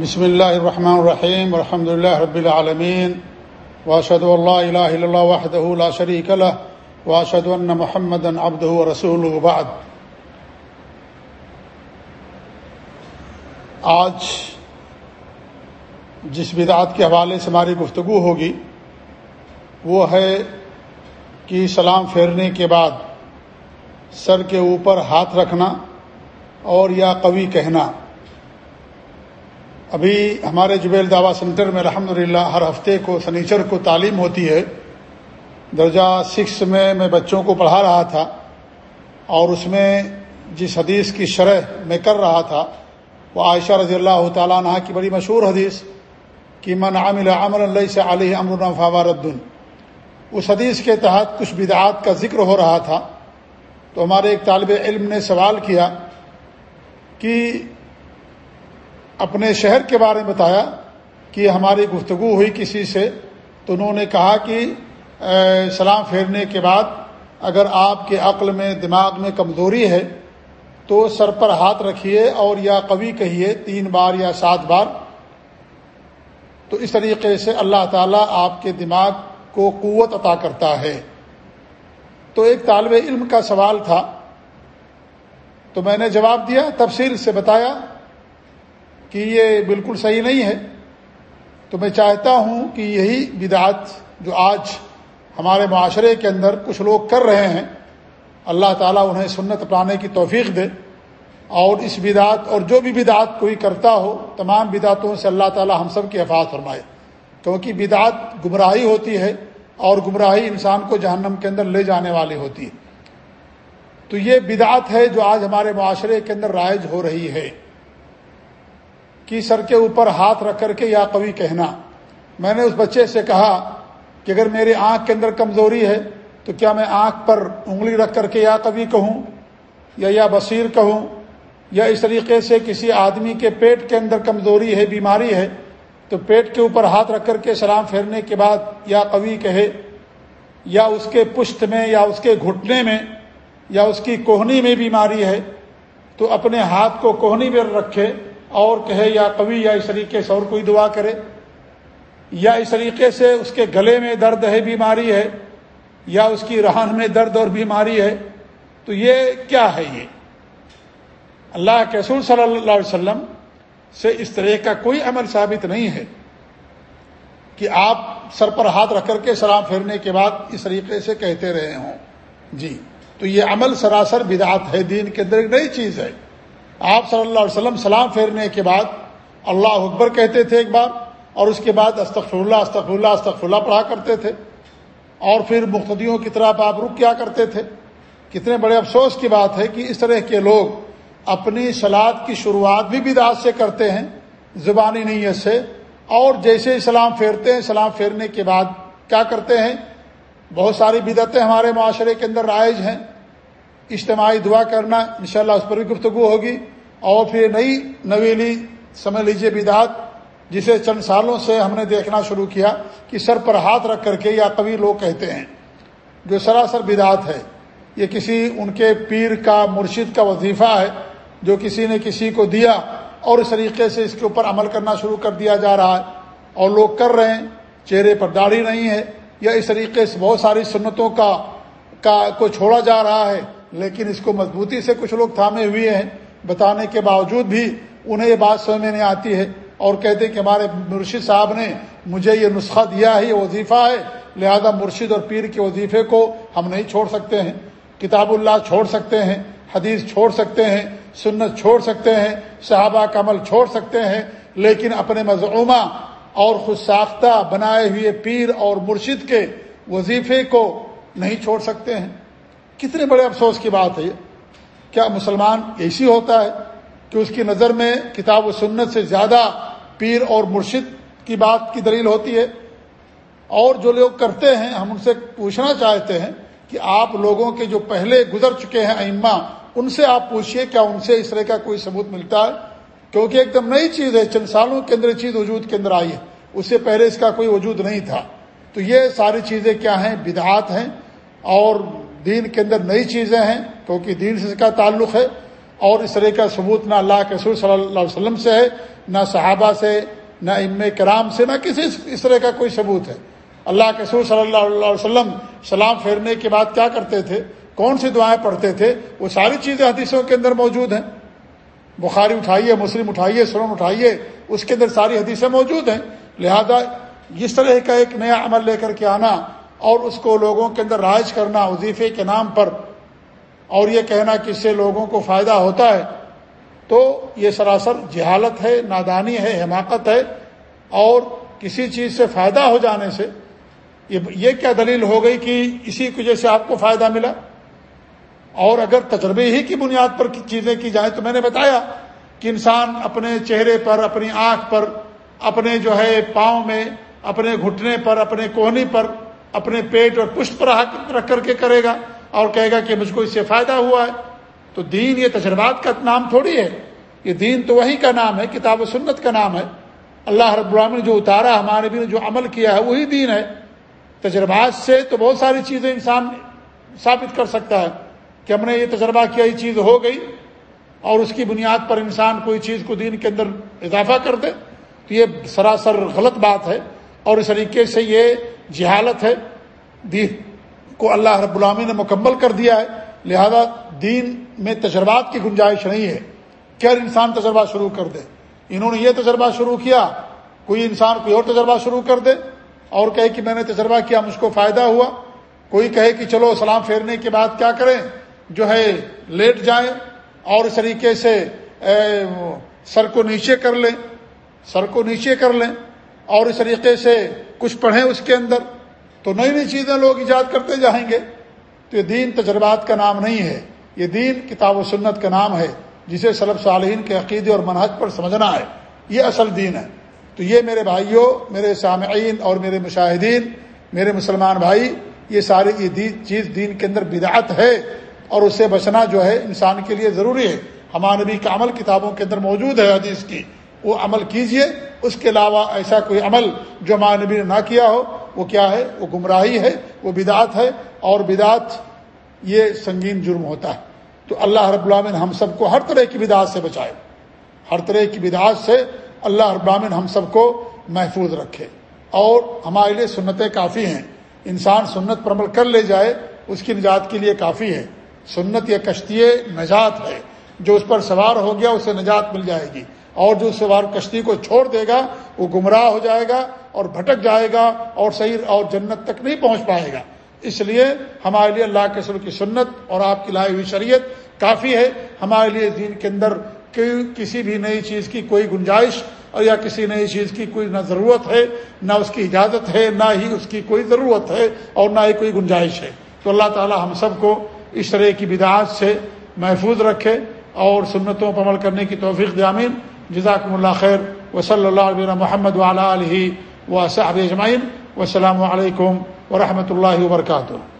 بسم اللہ الرحمن الرحیم، الحمد لله رب العالمین واشهد ان لا اله الا الله وحده لا شريك له واشهد ان محمدا عبده ورسوله بعد۔ آج جس بدعات کے حوالے سے ہماری گفتگو ہوگی، وہ ہے کہ سلام پھیرنے کے بعد سر کے اوپر ہاتھ رکھنا اور یا قوی کہنا۔ ابھی ہمارے جبیل دعویٰ سینٹر میں الحمد ہر ہفتے کو سنیچر کو تعلیم ہوتی ہے۔ درجہ سکس میں میں بچوں کو پڑھا رہا تھا اور اس میں جس حدیث کی شرح میں کر رہا تھا، وہ عائشہ رضی اللہ تعالیٰ عنہ کی بڑی مشہور حدیث، کہ من عامل عمر اللہ سے علیہ امر فاوردن اس حدیث کے تحت کچھ بدعات کا ذکر ہو رہا تھا۔ تو ہمارے ایک طالب علم نے سوال کیا کہ اپنے شہر کے بارے میں بتایا کہ ہماری گفتگو ہوئی کسی سے تو انہوں نے کہا کہ سلام پھیرنے کے بعد اگر آپ کے عقل میں، دماغ میں کمزوری ہے تو سر پر ہاتھ رکھیے اور یا قوی کہیے تین بار یا سات بار۔ تو اس طریقے سے اللہ تعالیٰ آپ کے دماغ کو قوت عطا کرتا ہے۔ تو ایک طالب علم کا سوال تھا۔ تو میں نے جواب دیا تفصیل سے بتایا کہ یہ بالکل صحیح نہیں ہے، تو میں چاہتا ہوں کہ یہی بدعت جو آج ہمارے معاشرے کے اندر کچھ لوگ کر رہے ہیں، اللہ تعالیٰ انہیں سنت اپنانے کی توفیق دے۔ اور اس بدعت اور جو بھی بدعت کوئی کرتا ہو، تمام بدعتوں سے اللہ تعالیٰ ہم سب کی حفاظ فرمائے۔ کیونکہ بدعت گمراہی ہوتی ہے اور گمراہی انسان کو جہنم کے اندر لے جانے والی ہوتی ہے۔ تو یہ بدعت ہے جو آج ہمارے معاشرے کے اندر رائج ہو رہی ہے۔ کہ سر کے اوپر ہاتھ رکھ کر کے یا قوی کہنا۔ میں نے اس بچے سے کہا کہ اگر میری آنکھ کے اندر کمزوری ہے تو کیا میں آنکھ پر انگلی رکھ کر کے یا قوی کہوں یا یا بصیر کہوں یا اس طریقے سے کسی آدمی کے پیٹ کے اندر کمزوری ہے، بیماری ہے، تو پیٹ کے اوپر ہاتھ رکھ کر کے سلام پھیرنے کے بعد یا قوی کہے یا اس کے پشت میں یا اس کے گھٹنے میں یا اس کی کوہنی میں بیماری ہے تو اپنے ہاتھ کو کوہنی میں رکھے اور کہے یا کبھی یا اس طریقے سے اور کوئی دعا کرے یا اس طریقے سے اس کے گلے میں درد ہے، بیماری ہے، یا اس کی رہن میں درد اور بیماری ہے، تو یہ کیا ہے یہ؟ اللہ کے رسول صلی اللہ علیہ وسلم سے اس طرح کا کوئی عمل ثابت نہیں ہے کہ آپ سر پر ہاتھ رکھ کر کے سلام پھیرنے کے بعد اس طریقے سے کہتے رہے ہوں۔ جی تو یہ عمل سراسر بدعت ہے، دین کے اندر ایک نئی چیز ہے۔ آپ صلی اللہ علیہ وسلم سلام پھیرنے کے بعد اللہ اکبر کہتے تھے ایک بار، اور اس کے بعد استغفر اللہ استغفر اللہ استغفر اللہ پڑھا کرتے تھے۔ اور پھر مختدیوں کی طرف آپ رک کیا کرتے تھے۔ کتنے بڑے افسوس کی بات ہے کہ اس طرح کے لوگ اپنی سلاد کی شروعات بھی بدعت سے کرتے ہیں، زبانی نیت سے۔ اور جیسے سلام پھیرتے ہیں، سلام پھیرنے کے بعد کیا کرتے ہیں؟ بہت ساری بدعتیں ہمارے معاشرے کے اندر رائج ہیں۔ اجتماعی دعا کرنا انشاءاللہ اس پر بھی گفتگو ہوگی اور پھر نئی نویلی سمجھ لیجیے بدعت جسے چند سالوں سے ہم نے دیکھنا شروع کیا کہ سر پر ہاتھ رکھ کر کے یا کبھی لوگ کہتے ہیں جو سراسر بدعت ہے یہ کسی ان کے پیر کا مرشد کا وظیفہ ہے جو کسی نے کسی کو دیا اور اس طریقے سے اس کے اوپر عمل کرنا شروع کر دیا جا رہا ہے اور لوگ کر رہے ہیں، چہرے پر داڑھی نہیں ہے یا اس طریقے سے بہت ساری سنتوں کا کا کو چھوڑا جا رہا ہے لیکن اس کو مضبوطی سے کچھ لوگ تھامے ہوئے ہیں، بتانے کے باوجود بھی انہیں یہ بات سمجھ میں نہیں آتی ہے۔ اور کہتے ہیں کہ ہمارے مرشد صاحب نے مجھے یہ نسخہ دیا ہے، یہ وظیفہ ہے۔ لہذا مرشد اور پیر کے وظیفے کو ہم نہیں چھوڑ سکتے ہیں۔ کتاب اللہ چھوڑ سکتے ہیں، حدیث چھوڑ سکتے ہیں، سنت چھوڑ سکتے ہیں، صحابہ کا عمل چھوڑ سکتے ہیں۔ لیکن اپنے مضعومہ اور خود ساختہ بنائے ہوئے پیر اور مرشد کے وظیفے کو نہیں چھوڑ سکتے ہیں۔ کتنے بڑے افسوس کی بات ہے یہ۔ کیا مسلمان ایسی ہوتا ہے کہ اس کی نظر میں کتاب و سنت سے زیادہ پیر اور مرشد کی بات کی دلیل ہوتی ہے؟ اور جو لوگ کرتے ہیں، ہم ان سے پوچھنا چاہتے ہیں کہ آپ لوگوں کے جو پہلے گزر چکے ہیں ائمہ، ان سے آپ پوچھئے کیا ان سے اس طرح کا کوئی ثبوت ملتا ہے؟ کیونکہ ایک دم نئی چیز ہے، چند سالوں کے اندر چیز وجود کے اندر آئی ہے۔ اس سے پہلے اس کا کوئی وجود نہیں تھا۔ تو یہ ساری چیزیں کیا ہیں؟ بدعات ہیں اور دین کے اندر نئی چیزیں ہیں کیونکہ دین سے کا تعلق ہے، اور اس طرح کا ثبوت نہ اللہ کے رسول صلی اللہ علیہ وسلم سے ہے، نہ صحابہ سے، نہ ام کرام سے، نہ کسی اس طرح کا کوئی ثبوت ہے۔ اللہ کے رسول صلی اللہ علیہ وسلم سلام پھیرنے کے بعد کیا کرتے تھے؟ کون سی دعائیں پڑھتے تھے؟ وہ ساری چیزیں حدیثوں کے اندر موجود ہیں۔ بخاری اٹھائیے، مسلم اٹھائیے سرم اٹھائیے، اس کے اندر ساری حدیثیں موجود ہیں۔ لہذا اس طرح کا ایک نیا عمل لے کر کے آنا اور اس کو لوگوں کے اندر رائج کرنا وظیفے کے نام پر اور یہ کہنا کہ اس سے لوگوں کو فائدہ ہوتا ہے، تو یہ سراسر جہالت ہے، نادانی ہے، حماقت ہے، اور کسی چیز سے فائدہ ہو جانے سے یہ کیا دلیل ہو گئی کہ اسی کی وجہ سے آپ کو فائدہ ملا؟ اور اگر تجربے ہی کی بنیاد پر چیزیں کی جائیں تو میں نے بتایا کہ انسان اپنے چہرے پر، اپنی آنکھ پر، اپنے جو ہے پاؤں میں، اپنے گھٹنے پر، اپنے کوہنی پر اپنے پیٹ اور پشت پر رکھ کر کے کرے گا اور کہے گا کہ مجھ کو اس سے فائدہ ہوا ہے۔ تو دین یہ تجربات کا نام تھوڑی ہے۔ یہ دین تو وہی کا نام ہے، کتاب و سنت کا نام ہے۔ اللہ رب العالمین نے جو اتارا، ہمارے بھی نے جو عمل کیا ہے، وہی دین ہے۔ تجربات سے تو بہت ساری چیزیں انسان ثابت کر سکتا ہے کہ ہم نے یہ تجربہ کیا، یہ چیز ہو گئی اور اس کی بنیاد پر انسان کوئی چیز کو دین کے اندر اضافہ کر دے۔ تو یہ سراسر غلط بات ہے۔ اور اس طریقے سے یہ جہالت ہے۔ دین کو اللہ رب العامی نے مکمل کر دیا ہے۔ لہذا دین میں تجربات کی گنجائش نہیں ہے۔ کیا انسان تجربہ شروع کر دے؟ انہوں نے یہ تجربہ شروع کیا، کوئی انسان کوئی اور تجربہ شروع کر دے اور کہے کہ میں نے تجربہ کیا، مجھ کو فائدہ ہوا۔ کوئی کہے کہ چلو سلام پھیرنے کے بعد کیا کریں؟ جو ہے لیٹ جائیں اور اس طریقے سے سر کو نیچے کر لیں۔ سر کو نیچے کر لیں۔ اور اس طریقے سے کچھ پڑھیں اس کے اندر، تو نئی نئی چیزیں لوگ ایجاد کرتے جائیں گے۔ تو یہ دین تجربات کا نام نہیں ہے، یہ دین کتاب و سنت کا نام ہے، جسے صلب صالحین کے عقیدے اور منحج پر سمجھنا ہے۔ یہ اصل دین ہے۔ تو یہ میرے بھائیوں، میرے سامعین اور میرے مشاہدین، میرے مسلمان بھائی، یہ ساری یہ چیز دین کے اندر بدعت ہے اور اس سے بچنا جو ہے انسان کے لیے ضروری ہے۔ ہمارے نبی کا عمل کتابوں کے اندر موجود ہے حدیث کی۔ وہ عمل کیجیے۔ اس کے علاوہ ایسا کوئی عمل جو ہمارے نبی نے نہ کیا ہو، وہ کیا ہے؟ وہ گمراہی ہے، وہ بدعت ہے۔ اور بدعت، یہ سنگین جرم ہوتا ہے۔ تو اللہ رب العامن ہم سب کو ہر طرح کی بدعت سے بچائے۔ ہر طرح کی بدعت سے اللہ رب العامن ہم سب کو محفوظ رکھے۔ اور ہمارے لیے سنتیں کافی ہیں۔ انسان سنت پر عمل کر لے جائے، اس کی نجات کے لیے کافی ہے۔ سنت یا کشتی نجات ہے۔ جو اس پر سوار ہو گیا، اسے نجات مل جائے گی۔ اور جو سوار کشتی کو چھوڑ دے گا، وہ گمراہ ہو جائے گا اور بھٹک جائے گا اور صحیح اور جنت تک نہیں پہنچ پائے گا۔ اس لیے ہمارے لیے اللہ کے سر کی سنت اور آپ کی لائی ہوئی شریعت کافی ہے۔ ہمارے لیے دین کے اندر کسی بھی نئی چیز کی کوئی گنجائش اور یا کسی نئی چیز کی کوئی نہ ضرورت ہے، نہ اس کی اجازت ہے، نہ ہی اس کی کوئی ضرورت ہے اور نہ ہی کوئی گنجائش ہے۔ تو اللہ تعالی ہم سب کو اس طرح کی بدعات سے محفوظ رکھے اور سنتوں پر عمل کرنے کی توفیق دامین جزاکم اللہ خیر، وصلی اللہ علیہ محمد وعلیٰ علیہ و صحب اجمعین و السلام علیکم ورحمۃ اللہ وبرکاتہ۔